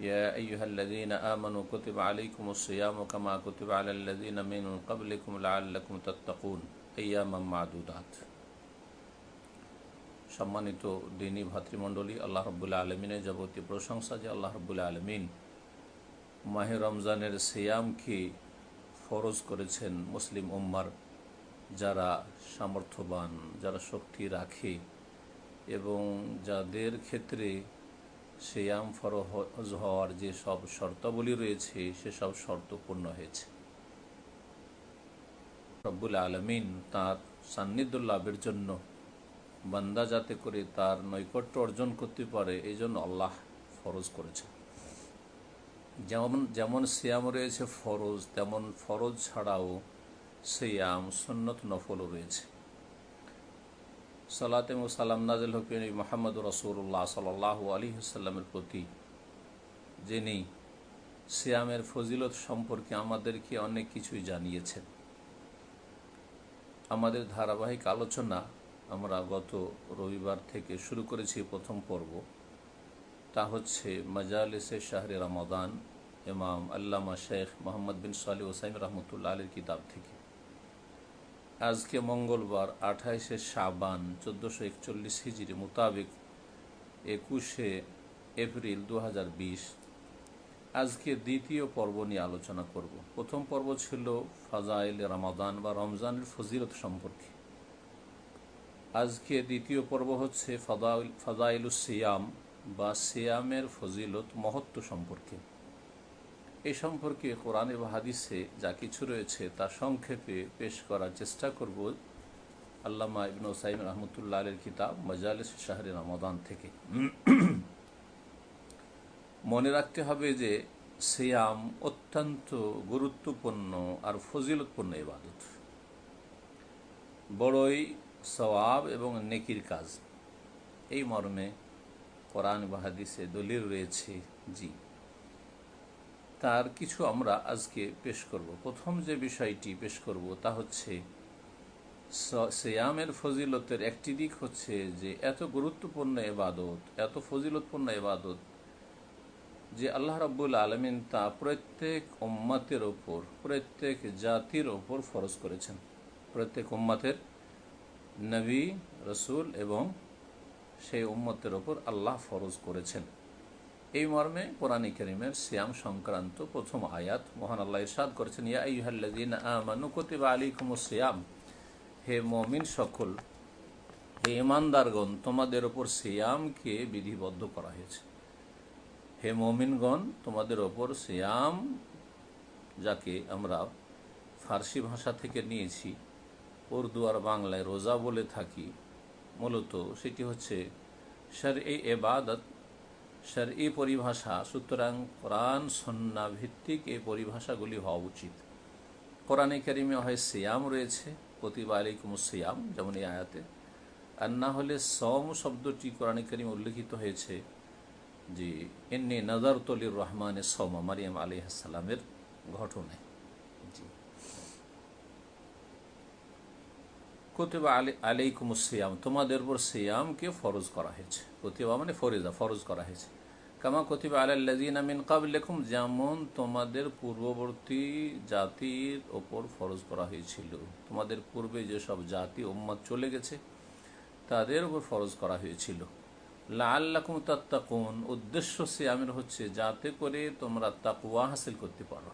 يا أيها الذين آمنوا كتب عليكم الصيام كما كتب على الذين من قبلكم لعلكم تتقون أياما معدودات সম্মানিত দিনী ভাতৃমণ্ডলী আল্লাহ রব্বুল্লা আলমিনের যাবতীয় প্রশংসা যে আল্লাহ রব্বুল্লা আলমিন মাহে রমজানের সিয়ামকে ফরজ করেছেন মুসলিম উম্মার যারা সামর্থ্যবান যারা শক্তি রাখে এবং যাদের ক্ষেত্রে সিয়াম ফরজ হওয়ার যে সব শর্তাবলী রয়েছে সেসব শর্ত পূর্ণ হয়েছে। রব্বুল আলমিন তার সান্নিধ্য লাভের জন্য বান্দা যাতে করে তার নৈকট্য অর্জন করতে পারে, এই জন্য আল্লাহ ফরজ করেছে যেমন যেমন সিয়াম রয়েছে ফরজ, তেমন ফরজ ছাড়াও সিয়াম সন্নত নফলও রয়েছে। সালাতে সালাম নাজিল হকিন মোহাম্মদ রসুল্লাহ সাল আলী সাল্লামের প্রতি, যিনি সিয়ামের ফজিলত সম্পর্কে আমাদেরকে অনেক কিছুই জানিয়েছেন। আমাদের ধারাবাহিক আলোচনা আমরা গত রবিবার থেকে শুরু করেছি প্রথম পর্ব। তা হচ্ছে মজালিসে শাহরে রমাদান, ইমাম আল্লামা শেখ মোহাম্মদ বিন সালি ওসাইম রহমতুল্লাহ আলীর কিতাব থেকে। আজকে মঙ্গলবার, আঠাইশে সাবান চোদ্দোশো একচল্লিশ হিজির মোতাবেক একুশে এপ্রিল দু হাজার বিশ। আজকে দ্বিতীয় পর্ব নিয়ে আলোচনা করব। প্রথম পর্ব ছিল ফাজাইল রামাদান বা রমজানের ফজিলত সম্পর্কে। আজকে দ্বিতীয় পর্ব হচ্ছে ফাজাইলুস সিয়াম বা সিয়ামের ফজিলত মহত্ব সম্পর্কে। এই সম্পর্কে কোরআন এবং হাদিসে যা কিছু রয়েছে তা সংক্ষেপে পেশ করার চেষ্টা করব আল্লামা ইবন সাইম রহমতুল্লাহ আলের কিতাব মজালিস শাহরি রমাদান থেকে। মনে রাখতে হবে যে সিয়াম অত্যন্ত গুরুত্বপূর্ণ আর ফজিলতপূর্ণ ইবাদত। বড়ই সওয়াব এবং নেকির কাজ। এই মর্মে কোরআন বা হাদিসে দলিল রয়েছে, জি। তার কিছু আমরা আজকে পেশ করব। প্রথম যে বিষয়টি পেশ করব তা হচ্ছে সিয়ামের ফজিলতের একটি দিক হচ্ছে যে এত গুরুত্বপূর্ণ এবাদত, এত ফজিলতপূর্ণ এবাদত যে আল্লাহ রাব্বুল আলমিন তা প্রত্যেক উম্মাতের ওপর, প্রত্যেক জাতির ওপর ফরজ করেছেন। প্রত্যেক উম্মাতের নবী, রসুল এবং সেই উম্মতের ওপর আল্লাহ ফরজ করেছেন। এই মর্মে কোরআনী করিমের সিয়াম সংক্রান্ত প্রথম আয়াত মহান আল্লাহ ইরশাদ করেছেন, ইয়া হে মমিন সকল, হে ইমানদারগণ তোমাদের ওপর সিয়ামকে বিধিবদ্ধ করা হয়েছে। হে মমিনগণ, তোমাদের ওপর সিয়াম যাকে আমরা ফার্সি ভাষা থেকে নিয়েছি, উর্দু আর বাংলায় রোজা বলে থাকি, মূলত সেটি হচ্ছে স্যার এই এবাদত স্যার এই পরিভাষা, সুতরাং কোরআন, সন্না ভিত্তিক এই পরিভাষাগুলি হওয়া উচিত। কোরআনে কারিমে হয় সিয়াম রয়েছে প্রতিবা আলিকুম সিয়াম, যেমন এই আয়াতে। আর না হলে সম শব্দটি কোরআনে কারিম উল্লেখিত হয়েছে যে এমনি নজর তলির রহমানের সৌমা মারিয়াম আলী আসসালামের ঘটনায় জি। কতিবা আলী, আলাইকুম সিয়াম, তোমাদের উপর সিয়ামকে ফরজ করা হয়েছে। কতিবা মানে ফরিজা, ফরজ করা হয়েছে। কামা কতিবা আলাল্লাদিন আমিন কাবলেকুম যেমন তোমাদের পূর্ববর্তী জাতির ওপর ফরজ করা হয়েছিল। তোমাদের পূর্বে যেসব জাতি, উম্মত চলে গেছে, তাদের ওপর ফরজ করা হয়েছিল। লাল্লাকুম তাত্তাকুন, উদ্দেশ্য সিয়ামের হচ্ছে যাতে করে তোমরা তাকুয়া হাসিল করতে পারো।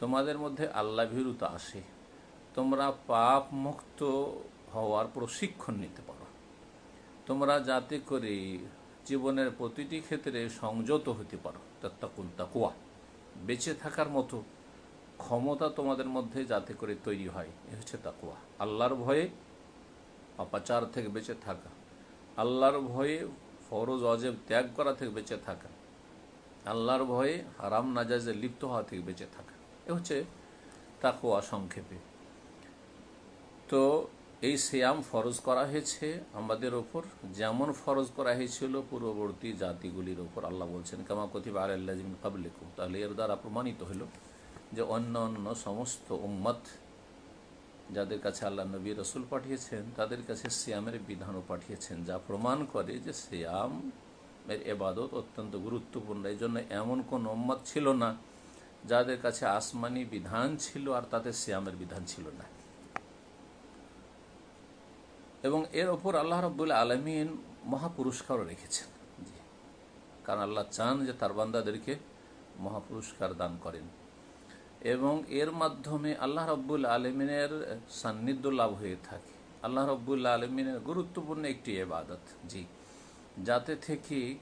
তোমাদের মধ্যে আল্লাহ ভীরুতা আসে। তোমরা পাপ মুক্ত হওয়ার প্রশিক্ষণ নিতে পারো। তোমরা যাতে করে জীবনের প্রতিটি ক্ষেত্রে সংযত হতে পারো। তাত্তাকুন তাকুয়া। বেঁচে থাকার মতো ক্ষমতা তোমাদের মধ্যে যাতে করে তৈরি হয়, এ হচ্ছে তাকুয়া। আল্লাহর ভয়ে পাপাচার থেকে বেঁচে থাকা। আল্লাহর ভয়ে ফরজ অজেব ত্যাগ করা থেকে বেঁচে থাকা। আল্লাহর ভয়ে হারাম নাজাজে লিপ্ত হওয়া থেকে বেঁচে থাকা। এ হচ্ছে তাকুয়া সংক্ষেপে। তো এই সিয়াম ফরজ করা হয়েছে আমাদের ওপর যেমন ফরজ করা হয়েছিল পূর্ববর্তী জাতিগুলির ওপর আল্লাহ বলছেন, কামা কতিবা আল্লাহিম কাবলেকু তাহলে এর দ্বারা প্রমাণিত হল যে অন্য অন্য সমস্ত উম্মত যাদের কাছে আল্লাহ নবী রসুল পাঠিয়েছেন, তাদের কাছে সিয়ামের বিধানও পাঠিয়েছেন, যা প্রমাণ করে যে সিয়াম এর এবাদত অত্যন্ত গুরুত্বপূর্ণ। এই জন্য এমন কোন উম্মত ছিল না যাদের কাছে আসমানি বিধান ছিল আর তাতে সিয়ামের বিধান ছিল না। এবং এর ওপর আল্লাহ রব্বুল আলমিন মহাপুরস্কারও রেখেছেন। কারণ আল্লাহ চান যে তার বান্দাদেরকে মহাপুরস্কার দান করেন। এবং এর মাধ্যমে আল্লাহ রব্বুল আলমিনের সান্নিধ্য লাভ হয়ে থাকে। আল্লাহ রব্বুল আলমিনের গুরুত্বপূর্ণ একটি এবাদত জি। যাতে থেকে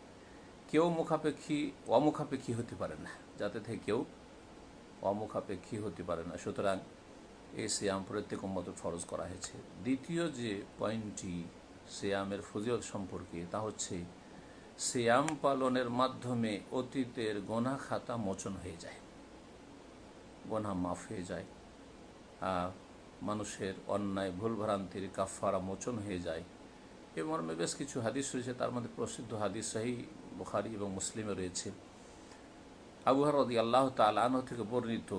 কেউ মুখাপেক্ষী, অমুখাপেক্ষী হতে পারে না। যাতে থেকে কেউ অমুখাপেক্ষী হতে পারে না। সুতরাং এই সিয়াম প্রত্যেক মতো ফরজ করা হয়েছে। দ্বিতীয় যে পয়েন্টটি সিয়ামের ফজিলত সম্পর্কে, তা হচ্ছে সিয়াম পালনের মাধ্যমে অতীতের গোনা খাতা মোচন হয়ে যায়। গোনা মাফ হয়ে যায়। মানুষের অন্যায়, ভুলভ্রান্তির কাফারা মোচন হয়ে যায়। এ মর্মে বেশ কিছু হাদিস রয়েছে, তার মধ্যে প্রসিদ্ধ হাদিস সাহি বুখারি এবং মুসলিমে রয়েছে। আবুহার রদি আল্লাহ তালাহ থেকে বর্ণিত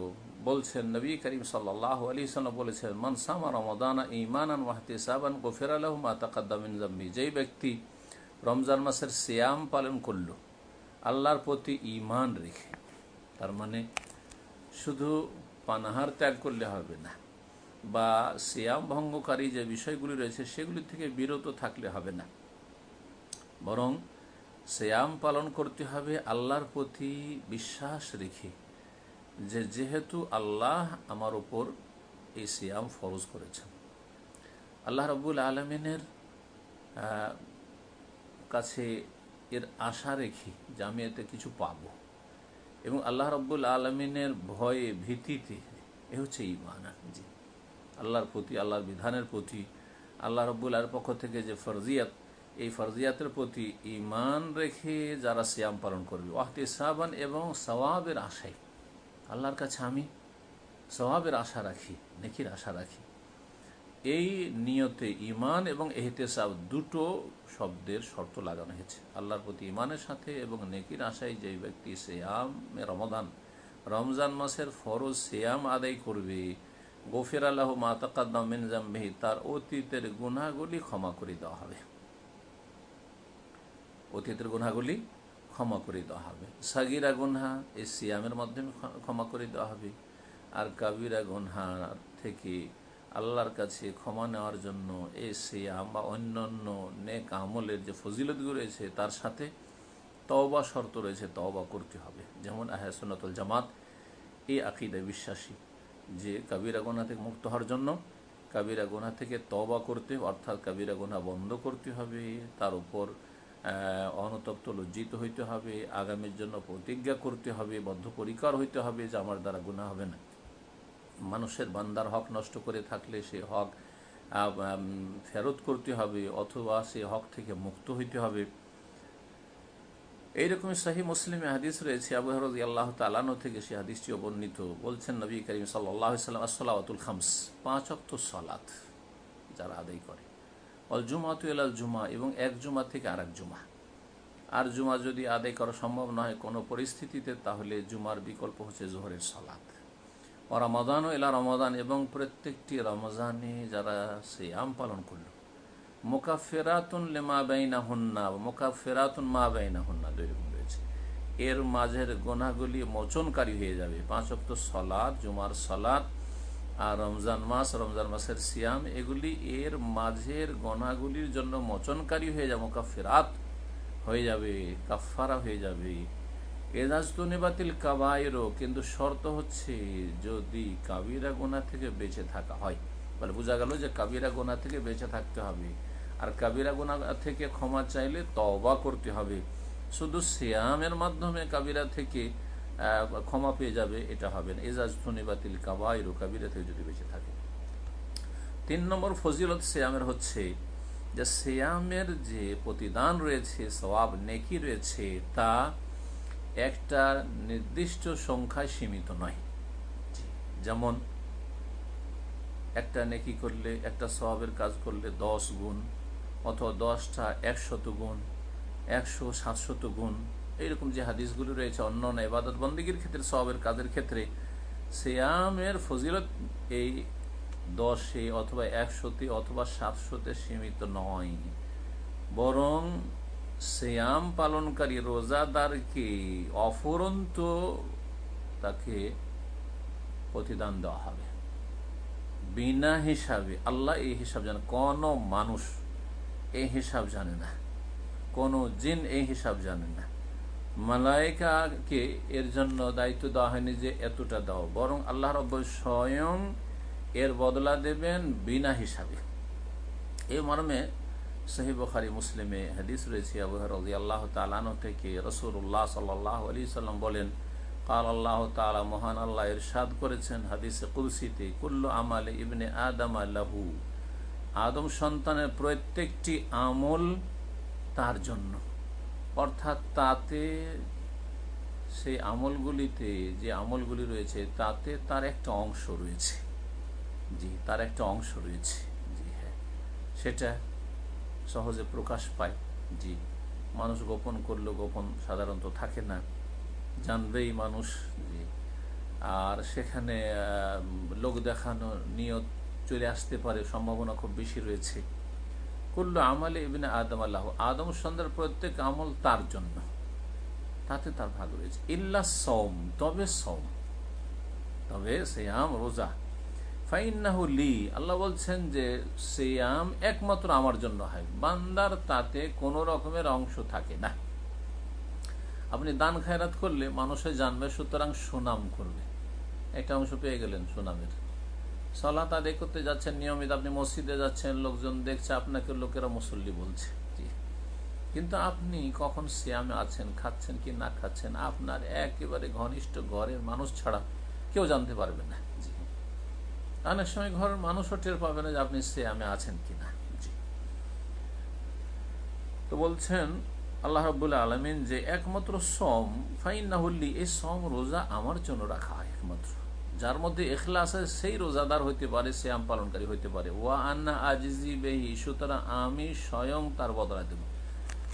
বলছেন, নবী করিম সাল্লাহ আলী সাল্লাম বলেছেন মনসামা রমদানা ইমানান ওয়াহতে সাবান গোফের আলহ মাতাকাদ্দামিন জম্মি যেই ব্যক্তি রমজান মাসের সিয়াম পালন করল, আল্লাহর প্রতি ইমান রেখে, তার মানে শুধু পানাহার ত্যাগ করলে হবে না, বা সিয়াম ভঙ্গকারী যে বিষয়গুলি রয়েছে, সেগুলি থেকে বিরত থাকলে হবে না, বরং সিয়াম পালন করতে হবে আল্লাহর প্রতি বিশ্বাস রেখে যে যেহেতু আল্লাহ আমার ওপর এই সিয়াম ফরজ করেছেন। আল্লাহ রব্বুল আলমিনের কাছে এর আশা রেখে যে আমি এতে কিছু পাব। এবং আল্লাহ রব্বুল আলমিনের ভয়ে ভীতিতে এ হচ্ছে ইমান জি আল্লাহর প্রতি, আল্লাহর বিধানের প্রতি, আল্লাহ রব্বুল পক্ষ থেকে যে ফরজিয়াত এই ফরজিয়াতের প্রতি ইমান রেখে যারা সিয়াম পালন করবে ওয়াহতে সাবান এবং সওয়াবের আশায়। আল্লাহর কাছে আমি সওয়াবের আশা রাখি, নেকির আশা রাখি। এই নিয়তে ইমান এবং এহতেসাব দুটো শব্দের শর্ত লাগানো হয়েছে। আল্লাহর প্রতি ইমানের সাথে এবং নেকির আশায় যে ব্যক্তি সেয়াম রমদান রমজান মাসের ফরজ সেয়াম আদায় করবে গফির আল্লাহ মাতাকাদ্দামিন জাম্বিহি তার অতীতের গুণাগুলি ক্ষমা করে দেওয়া হবে। অতীতের গুনাগুলি ক্ষমা করে দেওয়া হবে। সাগিরা গুনহা এই সিয়ামের মাধ্যমে ক্ষমা করে দেওয়া হবে। আর কাবিরা গুনহা থেকে আল্লাহর কাছে ক্ষমা নেওয়ার জন্য এই সিয়াম বা অন্যান্য নেক আমলের যে ফজিলতগুলো রয়েছে, তার সাথে তওবা শর্ত রয়েছে, তওবা করতে হবে। যেমন আহসনতুল জামাত এই আকিদায় বিশ্বাসী যে কাবিরা গোনা থেকে মুক্ত হওয়ার জন্য কাবিরা গোনা থেকে তবা করতে অর্থাৎ কাবিরা গোনা বন্ধ করতে হবে। তার উপর অনতপ্ত, লজ্জিত হইতে হবে, আগামীর জন্য প্রতিজ্ঞা করতে হবে, বদ্ধপরিকর হইতে হবে যে আমার দ্বারা গুণা হবে না। মানুষের বান্দার হক নষ্ট করে থাকলে সে হক ফেরত করতে হবে, অথবা সে হক থেকে মুক্ত হইতে হবে। এইরকম শাহি মুসলিমে হাদিস রয়েছে, আবু আল্লাহ তালানো থেকে সে হাদিসটিও বর্ণিত বলছেন নবী করিম সাল্লাহ সাল্লাম আসসালাতুল খামস পাঁচ অক্ত সলাত যারা আদায় করে। অল জুমাত আল জুমা এবং এক জুমা থেকে আর এক জুমা। আর জুমা যদি আদায় করা সম্ভব নয় কোনো পরিস্থিতিতে, তাহলে জুমার বিকল্প হচ্ছে জোহরের সলাত। ও রমাদান ও এলা রমাদান এবং প্রত্যেকটি রমজানে যারা সে আম পালন করল মোকা মোকাফেরাতুন লেমা বেইনা হুন্না মোকাফেরাতুন মা বেইনা হুন্না দুই রকম রয়েছে। এর মাঝের গোনাগুলি মোচনকারী হয়ে যাবে। পাঁচ অক্ট সলাদ জুমার সলাদ আর রমজান মাস, রমজান মাসের সিয়াম, এগুলি এর মাঝের গনাগুলির জন্য মোচনকারী হয়ে যাবে মোকাফেরাত হয়ে যাবে কাফারা হয়ে যাবে। এজাজ তো নেবাতিল কাবায়েরও কিন্তু শর্ত হচ্ছে যদি কাবিরা গোনা থেকে বেঁচে থাকা হয়। বলে বোঝা গেল যে কাবিরা গোনা থেকে বেঁচে থাকতে হবে। আর কাবিরা গোনা থেকে ক্ষমা চাইলে তবা করতে হবে। শুধু শ্যামের মাধ্যমে কাবিরা থেকে ক্ষমা পেয়ে যাবে, এটা হবে না। এজাজ থনি বাতিল কাবাইরু কাবিরা থেকে যদি বেঁচে থাকে। তিন নম্বর ফজিলত শ্যামের হচ্ছে যে শ্যামের যে প্রতিদান রয়েছে সবাব নেকি রয়েছে, তা একটা নির্দিষ্ট সংখ্যায় সীমিত নয়। যেমন একটা নেকি করলে, একটা সবের কাজ করলে দশ গুণ, অথবা দশটা একশত গুণ, একশো সাতশত গুণ এইরকম যে হাদিসগুলি রয়েছে অন্য অন্য এবাদত বন্দীগীর ক্ষেত্রে সবের কাজের ক্ষেত্রে, সিয়ামের ফজিলত এই দশে অথবা একশোতে অথবা সাতশোতে সীমিত নয়। বরং শ্যাম পালনকারী রোজাদারকে অফুরন্ত তাকে প্রতিদান দেওয়া হবে। বিনা হিসাবে আল্লাহ এই হিসাব জানে। কোন মানুষ এই হিসাব জানে না। কোন জিন এই হিসাব জানে না। মালাইকাকে এর জন্য দায়িত্ব দেওয়া হয়নি যে এতটা দাও। বরং আল্লাহ রব স্বয়ং এর বদলা দেবেন বিনা হিসাবে। এই মর্মে সহি বখারি মুসলিমে হাদিস রয়েছে, আবু রাজি আল্লাহ তালানো থেকে রসুল্লাহ সাল্লাহ আলী সাল্লাম বলেন, কাল আল্লাহ তালা মহান আল্লাহ ইরশাদ করেছেন হাদিসে কুলসিতে কুল্লু আমালে ইবনে আদম আল্লাহু আদম সন্তানের প্রত্যেকটি আমল তার জন্য। অর্থাৎ তাতে সেই আমলগুলিতে যে আমলগুলি রয়েছে, তাতে তার একটা অংশ রয়েছে। জি, তার একটা অংশ রয়েছে। জি হ্যাঁ। সেটা সহজে প্রকাশ পায়। জি, মানুষ গোপন করলেও গোপন সাধারণত থাকে না। জানবেই মানুষ, জি। আর সেখানে লোক দেখানো নিয়ত চলে আসতে পারে, সম্ভাবনা খুব বেশি রয়েছে। করল আমলে ইবিনে আদম আল্লাহ। আদম সন্ধ্যার প্রত্যেক আমল তার জন্য। তাতে তার ভাগ রয়েছে। ইল্লা সৌম তবে সৌম তবে সেয়াম, রোজা। ফাইন্নাহুলি আল্লাহ বলছেন যে সেয়াম একমাত্র আমার জন্য হয়। বান্দার তাতে কোনো রকমের অংশ থাকে না। আপনি দান খায়রাত করলে মানুষে জানবে সুতরাং সুনাম করবে। একটা অংশ পেয়ে গেলেন সুনামের। সলাত আদায় করতে যাচ্ছেন, নিয়মিত আপনি মসজিদে যাচ্ছেন, লোকজন দেখছে আপনাকে, লোকেরা মুসল্লি বলছে। কিন্তু আপনি কখন শ্যামে আছেন, খাচ্ছেন কি না খাচ্ছেন, আপনার একেবারে ঘনিষ্ঠ ঘরের মানুষ ছাড়া কেউ জানতে পারবে না। জি। অনেক সময় ঘরের মানুষও টের পাবে না যে আপনি শ্যামে আছেন কিনা। জি। তো বলছেন আল্লাহ রবুল্লা আলমিন যে একমাত্র সম ফাইন না হল্লি এই সম রোজা আমার জন্য রাখা একমাত্র। যার মধ্যে এখলা আছে সেই রোজাদার হইতে পারে শ্যাম পালনকারী হইতে পারে। ওয়া আন্না আজিজি বেহি, সুতরাং আমি স্বয়ং তার বদলা দেব।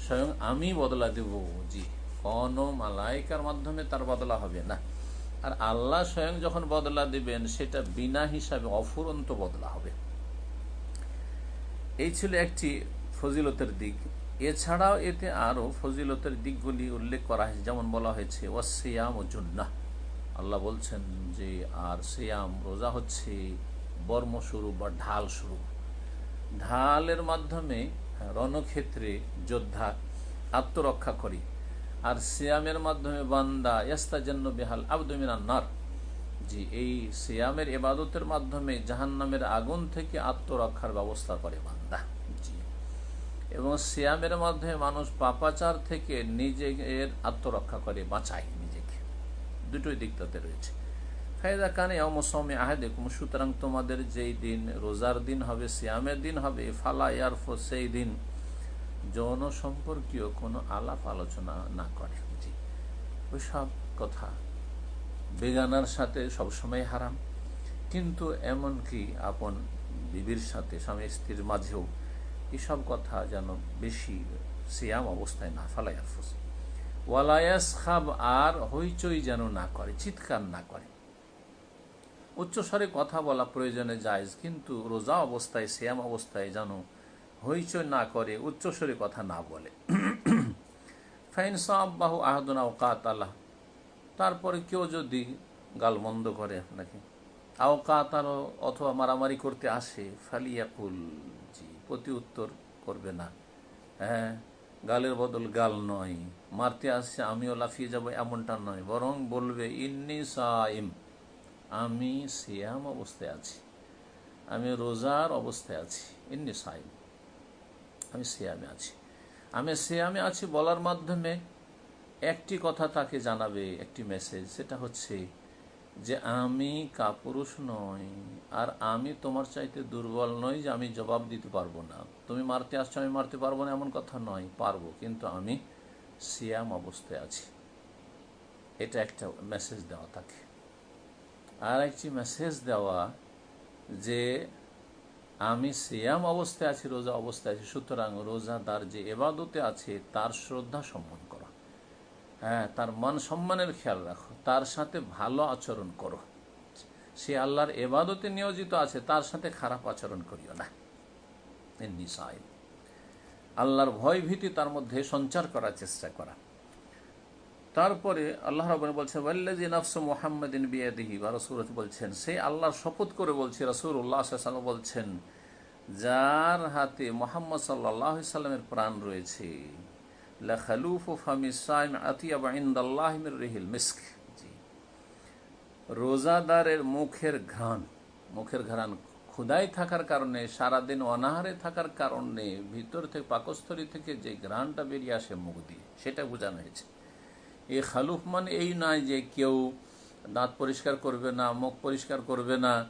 স্বয়ং আমি বদলা দেব, জি। কোন মালাইকার মাধ্যমে তার বদলা হবে না। আর আল্লাহ স্বয়ং যখন বদলা দিবেন, সেটা বিনা হিসাবে অফুরন্ত বদলা হবে। এই ছিল একটি ফজিলতের দিক। এছাড়াও এতে আরও ফজিলতের দিকগুলি উল্লেখ করা হয়েছে। যেমন বলা হয়েছে ওয়াসিয়াম ও জন্না আল্লাহ বলছেন যে, আর সিয়াম, রোজা হচ্ছে বর্মস্বরূপ বা ঢাল স্বরূপ ঢালের মাধ্যমে রণক্ষেত্রে যোদ্ধা আত্মরক্ষা করি। আর সিয়ামের মাধ্যমে বান্দা জন্য বেহাল আবদমিনার জি, এই সিয়ামের এবাদতের মাধ্যমে জাহান্নামের আগুন থেকে আত্মরক্ষার ব্যবস্থা করে বান্দা। জি। এবং সিয়ামের মাধ্যমে মানুষ পাপাচার থেকে নিজের আত্মরক্ষা করে বাঁচায়। দুটোই দিক তাতে রয়েছে। ফায়দা কানে অমসমে আহেদেকুম, সুতরাং তোমাদের যেই দিন রোজার দিন হবে, সিয়ামের দিন হবে, ফালা ইয়ারফো, সেই দিন যৌন সম্পর্কীয় কোনো আলাপ আলোচনা না করে। জি। ওইসব কথা বেগানার সাথে সবসময় হারাম। কিন্তু এমনকি আপন বিবির সাথে, স্বামী স্ত্রীর মাঝেও এসব কথা যেন বেশি সিয়াম অবস্থায় না ফালাইয়ার ফুস ওয়ালায়াস খাব আর হইচই যেন না করে, চিৎকার না করে। উচ্চস্বরে কথা বলা প্রয়োজনে যায় কিন্তু রোজা অবস্থায় শ্যাম অবস্থায় যেন হইচই না করে উচ্চস্বরে কথা না বলে। ফাইন সাহবাহু আহদনা ওকাত আল্লাহ। তারপরে কেউ যদি গালমন্দ করে আপনাকে আওকাত আলো অথবা মারামারি করতে আসে, ফালিয়াকুল, জি, প্রতি উত্তর করবে না। হ্যাঁ গালের বদল গাল নয়। মারতে আসছে, আমিও লাফিয়ে যাব এমনটা নয়। বরং বলবে, ইন্নি সাইম, আমি সিয়াম অবস্থায় আছি। আমি রোজার অবস্থায় আছি। ইন্নি সাইম, আমি সিয়ামে আছি। আমি সিয়ামে আছি বলার মাধ্যমে একটি কথা তাকে জানাবে, একটি মেসেজ। সেটা হচ্ছে যে আমি কাপুরুষ নই, আর আমি তোমার চাইতে দুর্বল নই যে আমি জবাব দিতে পারব না। তুমি মারতে আসছো, আমি মারতে পারব না এমন কথা নয়, পারব, কিন্তু আমি সিয়াম অবস্থায় আছি। এটা একটা মেসেজ দেওয়া তাকে আর একটি মেসেজ দেওয়া যে আমি সিয়াম অবস্থায় আছি, রোজা অবস্থায় আছি, সুতরাং রোজাদার যে এবাদতে আছে, তার শ্রদ্ধা সম্মান করা হ্যাঁ তার মান সম্মানের খেয়াল রাখো। তার সাথে ভালো আচরণ করো। সে আল্লাহর এবাদতে নিয়োজিত আছে, তার সাথে খারাপ আচরণ করিও না। আল্লাহর ভয় ভীতি তার মধ্যে সঞ্চার করার চেষ্টা করা। তারপরে আল্লাহ রবেন বলছে ওয়াল্লাজি নফস মোহাম্মদিন বিয়াদিহি বা রসুল বলছেন সেই আল্লাহর শপথ করে বলছে রসুল উল্লাহ সাল্লাম বলছেন, যার হাতে মোহাম্মদ সাল্লাহ সাল্লামের প্রাণ রয়েছে রোজাদারের মুখের ঘ্রাণ মুখের ঘ্রাণ ক্ষুদাই থাকার কারণে, সারাদিন অনাহারে থাকার কারণে, ভিতর থেকে, পাকস্থলী থেকে যে ঘ্রাণটা বেরিয়ে আসে মুখ দিয়ে, সেটা বোঝানো হয়েছে। এই খালুফ মানে এই নয় যে কেউ দাঁত পরিষ্কার করবে না, মুখ পরিষ্কার করবে না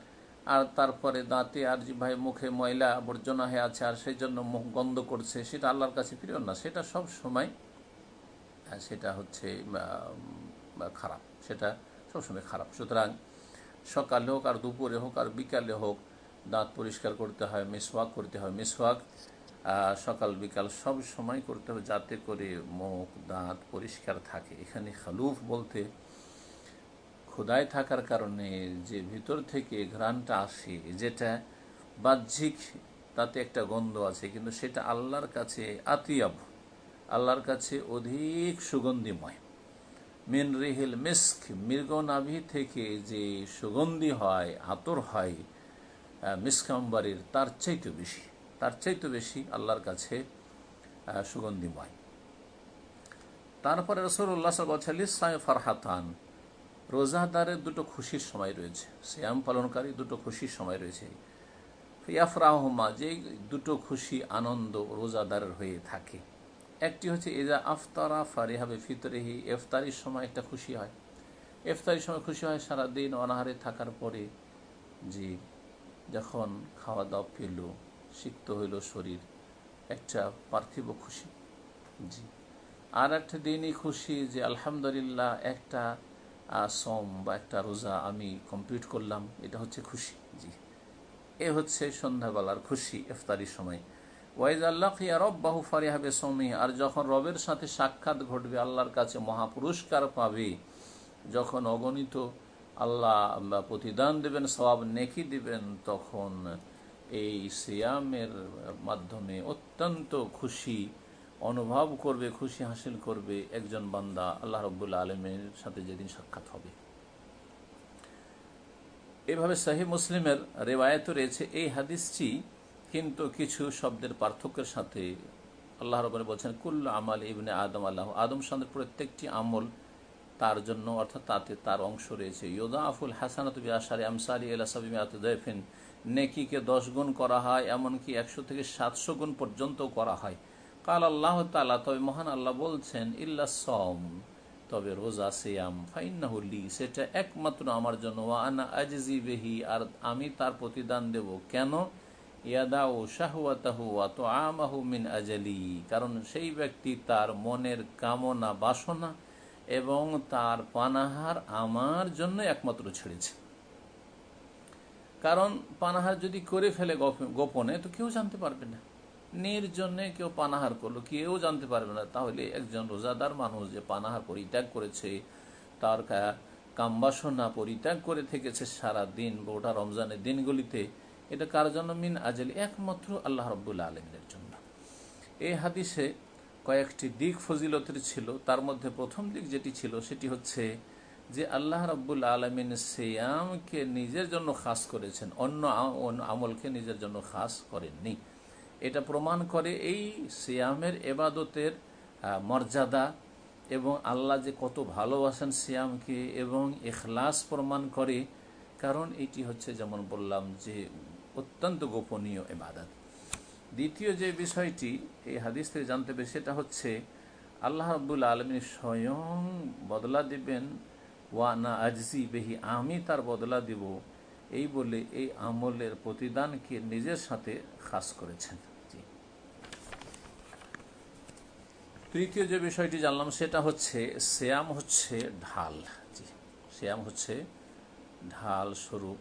আর তারপরে দাঁতে আর ভাই মুখে ময়লা আবর্জনা হয়ে আছে, আর সেই জন্য মুখ গন্ধ করছে, সেটা আল্লাহর কাছে প্রিয় না, সেটা সব সময় সেটা হচ্ছে খারাপ, সেটা সবসময় খারাপ। সুতরাং সকালে হোক আর দুপুরে হোক আর বিকালে হোক দাঁত পরিষ্কার করতে হয়, মিসওয়াক করতে হয়। মিসওয়াক সকাল, বিকাল সব সময় করতে হবে যাতে করে মুখ, দাঁত পরিষ্কার থাকে। এখানে খালুফ বলতে ক্ষুদায় থাকার কারণে যে ভিতর থেকে ঘ্রাণটা আসে, যেটা বাহ্যিক তাতে একটা গন্ধ আছে, কিন্তু সেটা আল্লাহর কাছে আতিয়াব, আল্লাহর কাছে অধিক সুগন্ধিময়। মিন রিহিল মিস্ক মৃগনাভি থেকে যে সুগন্ধি হয়, আতর হয় মিসকাম্বারির তার চাইতে বেশি, তার চাইতে বেশি আল্লাহর কাছে সুগন্ধিময়। তারপরে রসুল্লাহ বলছে লিসাই ফারহাতান রোজাদারের দুটো খুশির সময় রয়েছে শ্যাম পালনকারী দুটো খুশির সময় রয়েছে। ইয়াফরাহমা যে দুটো খুশি আনন্দ রোজাদারের হয়ে থাকে। একটি হচ্ছে এজা আফতারা ফারিহাবে ফিতরেহি এফতারির সময় একটা খুশি হয়। এফতারির সময় খুশি হয় সারাদিন অনাহারে থাকার পরে যে যখন খাওয়া দাওয়া পেল, সিক্ত হইল শরীর, একটা পার্থিব খুশি। জি। আর একটা দিনই খুশি যে আলহামদুলিল্লাহ একটা সম বা একটা রোজা আমি কমপ্লিট করলাম, এটা হচ্ছে খুশি, জি। এ হচ্ছে সন্ধ্যাবেলার খুশি, ইফতারির সময়। ওয়াইজ আল্লাহ রব বাহু ফারিহাবে সমি আর যখন রবের সাথে সাক্ষাৎ ঘটবে, আল্লাহর কাছে মহাপুরস্কার পাবে। যখন অগণিত আল্লাহ প্রতিদান দেবেন সবাব নেকি দিবেন, তখন এই সিয়ামের মাধ্যমে অত্যন্ত খুশি অনুভব করবে, খুশি হাসিল করবে একজন বান্দা, আল্লাহ রব্বুল্লা আলমের সাথে যেদিন সাক্ষাৎ হবে। এভাবে শাহী মুসলিমের রেওয়ায়ত রয়েছে। এই হাদিসটি কিন্তু কিছু শব্দের পার্থক্যের সাথে আল্লাহ রবেন বলছেন, কুল্ল আমাল ইবনে আদম আল্লাহ। আদম সন্দের প্রত্যেকটি আমল তার জন্য, অর্থাৎ তাতে তার অংশ রয়েছে। ইয়োদা আফুল হাসানাত আশারি আমসালি এলাসাবিন নেকিকে দশ গুণ করা হয়, এমনকি একশো থেকে সাতশো গুণ পর্যন্ত করা হয়। কাল আল্লাহ তালা তবে মহান আল্লাহ বলছেন, ইল্লা সম তবে রোজা সিয়াম। ফাইনাহুল্লি সেটা একমাত্র আমার জন্য। আনা আজজি বেহি, আর আমি তার প্রতিদান দেব। কেন? ইয়াদাউ শাহুয়াতাহু তো আমাহু মিন আজালি, কারণ সেই ব্যক্তি তার মনের কামনা, বাসনা এবং তার পানাহার আমার জন্য একমাত্র ছেড়েছে। কারণ পানাহার যদি করে ফেলে গোপনে, তো কেউ জানতে পারবে না। নির্জনে কেউ পানাহার করল, কেউ জানতে পারবে না। তাহলে একজন রোজাদার মানুষ যে পানাহার পরিত্যাগ করেছে, তার কামবাসনা পরিত্যাগ করে থেকেছে সারা দিন, গোটা রমজানের দিনগুলিতে, এটা কার জন্য? মিন আজলি, একমাত্র আল্লাহ রব্বুল্লা আলমিনের জন্য। এই হাদিসে কয়েকটি দিক ফজিলতের ছিল। তার মধ্যে প্রথম দিক যেটি ছিল, সেটি হচ্ছে যে আল্লাহ রব্বুল আলমিন সিয়ামকে নিজের জন্য খাস করেছেন অন্য আমলকে নিজের জন্য খাস করেননি। এটা প্রমাণ করে এই সিয়ামের এবাদতের মর্যাদা এবং আল্লাহ যে কত ভালোবাসেন সিয়ামকে এবং এখলাস প্রমাণ করে। কারণ এটি হচ্ছে যেমন বললাম যে অত্যন্ত গোপনীয় এবাদত। দ্বিতীয় যে বিষয়টি এই হাদিস থেকে জানতে হবে সেটা হচ্ছে আল্লাহ আব্বুল আলমী স্বয়ং বদলা দিবেন ওয়ানা আজজি বেহি, আমি তার বদলা দিব। এই বলে এই আমলের প্রতিদানকে নিজের সাথে খাস করেছেন। তৃতীয় যে বিষয়টি জানলাম, সেটা হচ্ছে শ্যাম হচ্ছে ঢাল। জি শ্যাম হচ্ছে ঢাল স্বরূপ।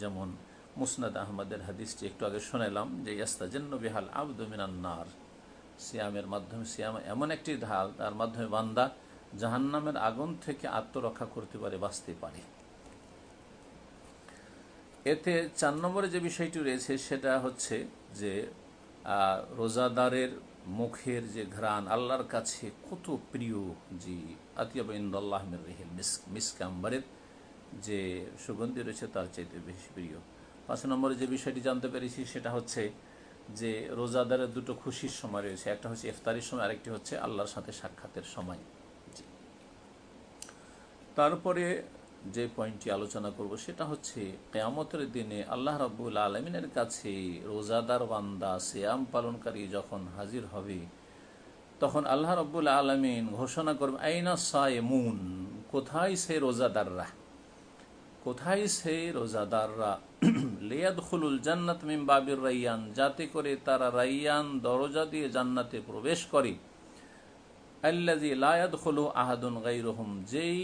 যেমন মুসনাদ আহমদের হাদিসটি একটু আগে শোনালাম যে, ইয়াস্তাজেন্ন বিহাল আবদমিনান্নার সিয়ামের মাধ্যমে, সিয়াম এমন একটি ঢাল, তার মাধ্যমে বান্দা জাহান্নামের আগুন থেকে আত্মরক্ষা করতে পারে, বাঁচতে পারে। এতে চার নম্বরে যে বিষয়টি রয়েছে, সেটা হচ্ছে যে রোজাদারের মুখের যে ঘ্রাণ, আল্লাহর কাছে কত প্রিয় যে জি আতিয়াবাইন্দাল্লাহমের রেহেল মিস মিসকাম্বারের যে সুগন্ধি রয়েছে তার চাইতে বেশি প্রিয়। পাঁচ নম্বরে যে বিষয়টি জানতে পেরেছি সেটা হচ্ছে যে রোজাদারের দুটো খুশির সময় রয়েছে। একটা হচ্ছে ইফতারির সময়, আরেকটি হচ্ছে আল্লাহর সাথে সাক্ষাতের সময়। তারপরে যে পয়েন্টটি আলোচনা করব সেটা হচ্ছে, কেয়ামতের দিনে আল্লাহ রাবুল আলমিনের কাছে রোজাদার বান্দা সিয়াম পালনকারী যখন হাজির হবে, তখন আল্লাহ রব্বুল আলমিন ঘোষণা করবে, আইনা সাইমুন কোথায় সে রোজাদাররা? কোথায় সে রোজাদাররা? লেয়াদ খুলুল জান্নাত মিম বাবির রাইয়ান, যাতে করে তারা রাইয়ান দরজা দিয়ে জান্নাতে প্রবেশ করে। আল্লাজি লায়াদ হলো আহাদুন গাইরহম যেই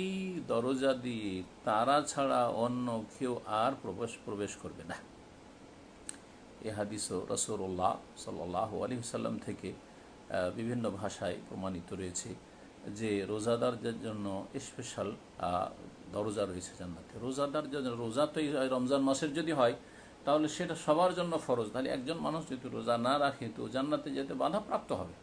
দরজা দিয়ে তারা ছাড়া অন্য কেউ আর প্রবেশ প্রবেশ করবে না। এ হাদিস রসুল্লাহ সাল্লাহ আলী সাল্লাম থেকে বিভিন্ন ভাষায় প্রমাণিত রয়েছে যে রোজাদারদের জন্য স্পেশাল দরজা রয়েছে জান্নাতে। রোজাদার রোজা তো রমজান মাসের যদি হয়, তাহলে সেটা সবার জন্য ফরজ। তাহলে একজন মানুষ যদি রোজা না রাখে, তো জান্নাতে যেতে বাধাপ্রাপ্ত হবে।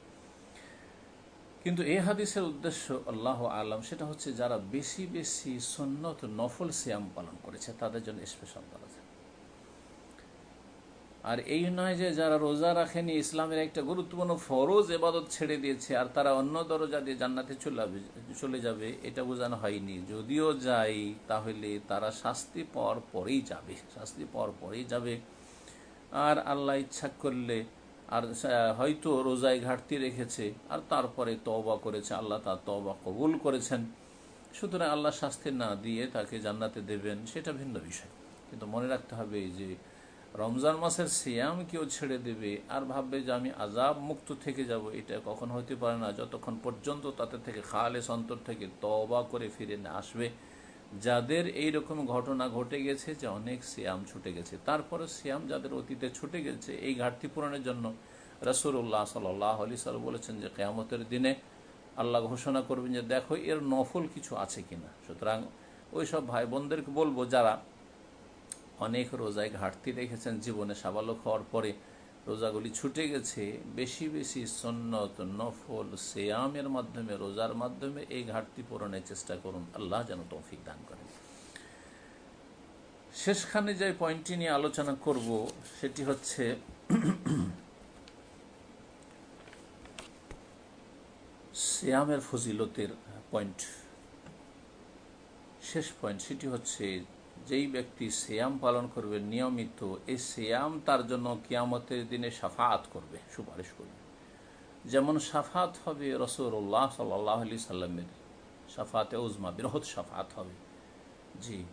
কিন্তু এই হাদিসের উদ্দেশ্য, আল্লাহ আলম, সেটা হচ্ছে যারা বেশি বেশি সন্ন্যত নফল সিয়াম পালন করেছে, তাদের জন্য স্পেশাল করা যায়। আর এই নয় যে যারা রোজা রাখেনি, ইসলামের একটা গুরুত্বপূর্ণ ফরজ এবাদত ছেড়ে দিয়েছে, আর তারা অন্য দরজা দিয়ে জান্নাতে চলে যাবে, এটা বোঝানো হয়নি। যদিও যাই, তাহলে তারা শাস্তি পাওয়ার পরেই যাবে, শাস্তি পাওয়ার পরেই যাবে। আর আল্লাহ ইচ্ছা করলে আর হয়তো রোজায় ঘাটতি রেখেছে, আর তারপরে তওবা করেছে, আল্লাহ তার তওবা কবুল করেছেন। সুতরাং আল্লাহ শাস্তি না দিয়ে তাকে জান্নাতে দেবেন, সেটা ভিন্ন বিষয়। কিন্তু মনে রাখতে হবে যে, রমজান মাসের সিয়াম কেউ ছেড়ে দেবে, আর ভাববে যে আমি আজাব মুক্ত থেকে যাব, এটা কখন হতে পারে না। যতক্ষণ পর্যন্ত তাতে থেকে খালেস অন্তর থেকে তবা করে ফিরে না আসবে যাদের এই রকম ঘটনা ঘটে গেছে যে অনেক সিয়াম ছুটে গেছে তারপরে সিয়াম যাদের অতীতে ছুটে গেছে, এই ঘাটতি পূরণের জন্য রসুল্লাহ সাল্লাহ আলি সাল বলেছেন যে কেয়ামতের দিনে আল্লাহ ঘোষণা করবেন যে দেখো এর নফল কিছু আছে কিনা। সুতরাং ওই সব ভাই বোনদেরকে বলব যারা অনেক রোজায় ঘাটতি রেখেছেন জীবনে সাবালক হওয়ার পরে রোজাগুলি ছুটে গেছে, বেশি বেশি সন্নত, নফল, সেয়ামের মাধ্যমে, রোজার মাধ্যমে এই ঘাটতি পূরণের চেষ্টা করুন। আল্লাহ যেন তৌফিক দান করেন। শেষখানে যে পয়েন্টটি নিয়ে আলোচনা করব, সেটি হচ্ছে শ্যামের ফজিলতের পয়েন্ট। শেষ পয়েন্ট সেটি হচ্ছে যেই ব্যক্তি শ্যাম পালন করবে নিয়মিত, এই শ্যাম তার জন্য কিয়ামতের দিনে সাফাত করবে, সুপারিশ করবে। যেমন সাফাত হবে রসুল্লাহ সাল্লাহ আলি সাল্লামের সাফাতে উজমা, বৃহৎ সাফাত হবে। জি।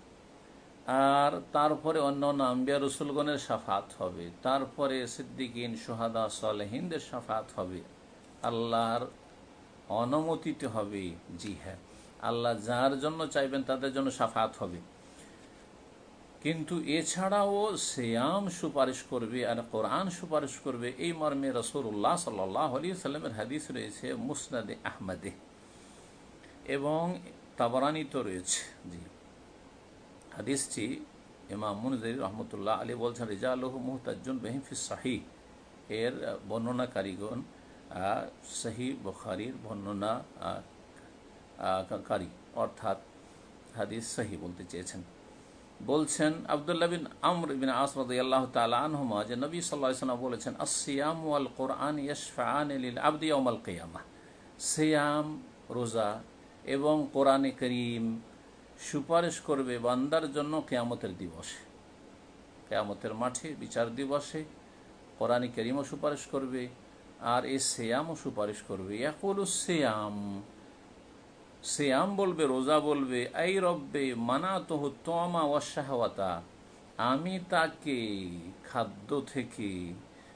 আর তারপরে অন্য অন্য আম্বিয়া রসুলগণের সাফাত হবে। তারপরে সিদ্দিকিন, সোহাদা, সালেহিনদের সাফাত হবে। আল্লাহর অনুমতিতে হবে। জি হ্যাঁ। আল্লাহ যার জন্য চাইবেন তাদের জন্য সাফাত হবে। কিন্তু এছাড়াও শ্যাম সুপারিশ করবে আর কোরআন সুপারিশ করবে। এই মর্মে রসুল্লাহ সাল্লাহ আলী সাল্লামের হাদিস রয়েছে মুসনাদে আহমদে। এবং তাবরানিত রয়েছে, জি। হাদিসটি ইমাম মুনজির রহমতুল্লাহ আলী বলছেন রেজা আলহ মুহতাজুন বেহিফি শাহি এর বর্ণনাকারীগণ সহি বখারির বর্ণনা কারী অর্থাৎ হাদিস সহি বলতে চেয়েছেন। বলছেন আবদুল্লাহ বিন আমর বিন আসরদ আল্লাহ তালহমা যে নবী সাল্লাহ বলেছেন আসিয়াম আল কোরআন ইয়সফান আবদি অমাল কেয়ামা। সিয়াম, রোজা এবং কোরআনে করিম সুপারিশ করবে বান্দার জন্য কেয়ামতের দিবসে। কেয়ামতের মাঠে বিচার দিবসে কোরআনে করিমও সুপারিশ করবে আর এ সেয়ামও সুপারিশ করবে। ইয়াকুল সেয়াম সেয়াম বলবে, রোজা বলবে, এই রব্বে মানা তো তমা ওয়াসাহওয়াতা আমি তাকে খাদ্য থেকে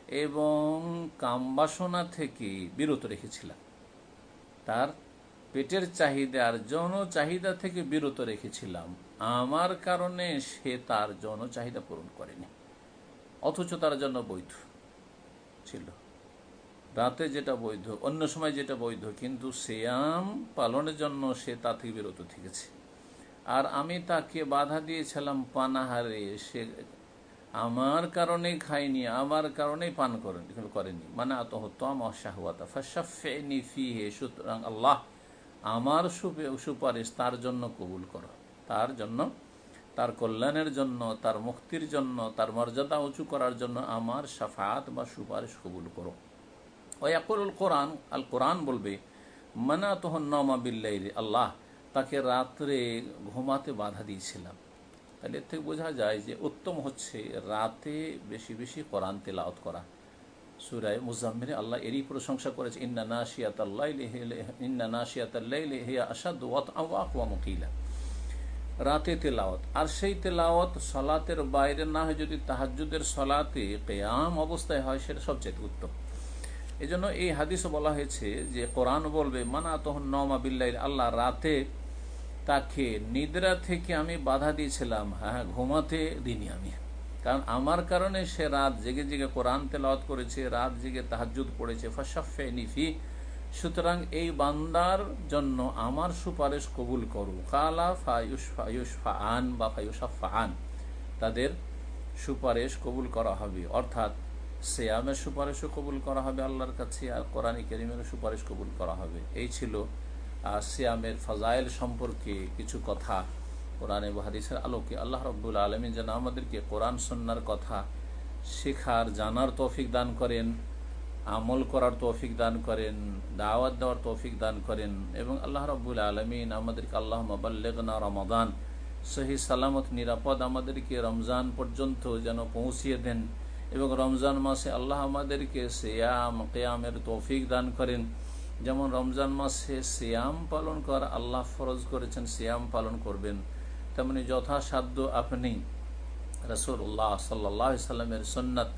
এবং কামবাসনা থেকে বিরত রেখেছিলাম। তার পেটের চাহিদা আর যৌন চাহিদা থেকে বিরত রেখেছিলাম। আমার কারণে সে তার যৌন চাহিদা পূরণ করেনি, অথচ তার জন্য বৈধ ছিল। রাতে যেটা বৈধ, অন্য সময় যেটা বৈধ, কিন্তু শ্যাম পালনের জন্য সে তা থেকে বিরত থেকেছে। আর আমি তাকে বাধা দিয়েছিলাম পানাহারে, সে আমার কারণে খাইনি আমার কারণেই পান করেনি করেনি। মানে আতহতম অশাহওয়াতা ফাশাফেনি ফিহে, সুতরাং আল্লাহ আমার সুপারিশ তার জন্য কবুল করো। তার জন্য, তার কল্যাণের জন্য, তার মুক্তির জন্য, তার মর্যাদা উঁচু করার জন্য আমার সাফাত বা সুপারিশ কবুল করো। ওয়াকুল কোরআন, আল কোরআন বলবে মানা তহন নমা বিল্লাইরে আল্লাহ তাকে রাত্রে ঘুমাতে বাধা দিয়েছিলাম। তাহলে এর থেকে বোঝা যায় যে উত্তম হচ্ছে রাতে বেশি বেশি কোরআন তেলাওত করা। সুরায় মুজাম্মিরে আল্লাহ এরই প্রশংসা করেছে, ইন্না নাশিয়াত আল্লাহ ইন্না নাশিয়াত আল্লাহ হিয়া আসাদ ওয়াত আওয়া মুকিলা রাতে তেলাওয়াত। আর সেই তেলাওয়াত সলাতের বাইরে না হয় যদি তাহাজুদের সলাতে কেয়াম অবস্থায় হয়, সেটা সবচেয়ে উত্তম। এই জন্য এই হাদিসও বলা হয়েছে যে কোরআন বলবে, মানা তখন নমা বিল্লাহ আল্লাহ রাতে তাকে নিদ্রা থেকে আমি বাধা দিয়েছিলাম। হ্যাঁ ঘুমাতে দিনি আমি। কারণ আমার কারণে সে রাত জেগে জেগে কোরআন তেলাওয়াত করেছে, রাত জেগে তাহাজুদ পড়েছে। ফসাফে নিফি সুতরাং এই বান্দার জন্য আমার সুপারিশ কবুল করু। কালা ফায়ুসফা আন বা ফায়ুসাফা আন তাদের সুপারিশ কবুল করা হবে। অর্থাৎ সেয়ামের সুপারিশও কবুল করা হবে আল্লাহর কাছে, আর কোরআন করিমের সুপারিশ কবুল করা হবে। এই ছিল সিয়ামের ফাজাইল সম্পর্কে কিছু কথা কোরআনে হাদিসের আলোকে। আল্লাহ রব্বুল আলমী যেন আমাদেরকে কোরআন সন্ন্যার কথা শেখার, জানার তৌফিক দান করেন, আমল করার তৌফিক দান করেন, দাওয়াত দেওয়ার তৌফিক দান করেন এবং আল্লাহ রব্বুল আলমিন আমাদেরকে আল্লাহ মবাল্লেগনা রমাদান, সহি সালামত, নিরাপদ আমাদেরকে রমজান পর্যন্ত যেন পৌঁছিয়ে দেন। এবং রমজান মাসে আল্লাহ আমাদেরকে সেয়াম, কেয়ামের তৌফিক দান করেন। যেমন রমজান মাসে সিয়াম পালন করা আল্লাহ ফরজ করেছেন, সিয়াম পালন করবেন। তেমনি যথাসাধ্য আপনি রসুল্লাহ সাল্লাহ সাল্লামের সন্ন্যত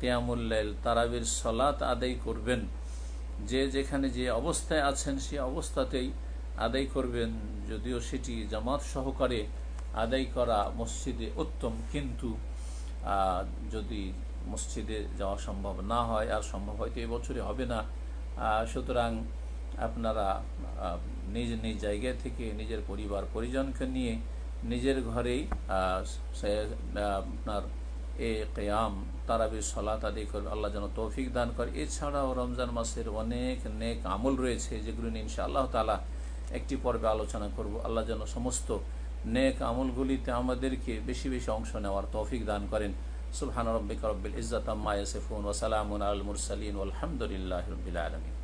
কেয়ামুল্লাইল তারাবির সলাত আদায় করবেন। যে যেখানে যে অবস্থায় আছেন, সে অবস্থাতেই আদায় করবেন। যদিও সেটি জামাত সহকারে আদায় করা মসজিদে উত্তম, কিন্তু যদি মসজিদে যাওয়া সম্ভব না হয়, আর সম্ভব হয়তো এবছরে হবে না। সুতরাং আপনারা নিজ নিজ জায়গা থেকে নিজের পরিবার, পরিজনকে নিয়ে নিজের ঘরেই আপনার এ কেয়াম তারাবির সলাত আদি করবে, আল্লাহ যেন তৌফিক দান করে। এছাড়াও রমজান মাসের অনেক নেক আমল রয়েছে, যেগুলো নিয়ে ইনশা আল্লাহ তালা একটি পর্বে আলোচনা করব। আল্লাহ যেন সমস্ত নেক আমলগুলিতে আমাদেরকে বেশি বেশি অংশ নেওয়ার তৌফিক দান করেন। سبحان ربك رب العزة ما يصفون وسلام على المرسلين والحمد لله رب العالمين.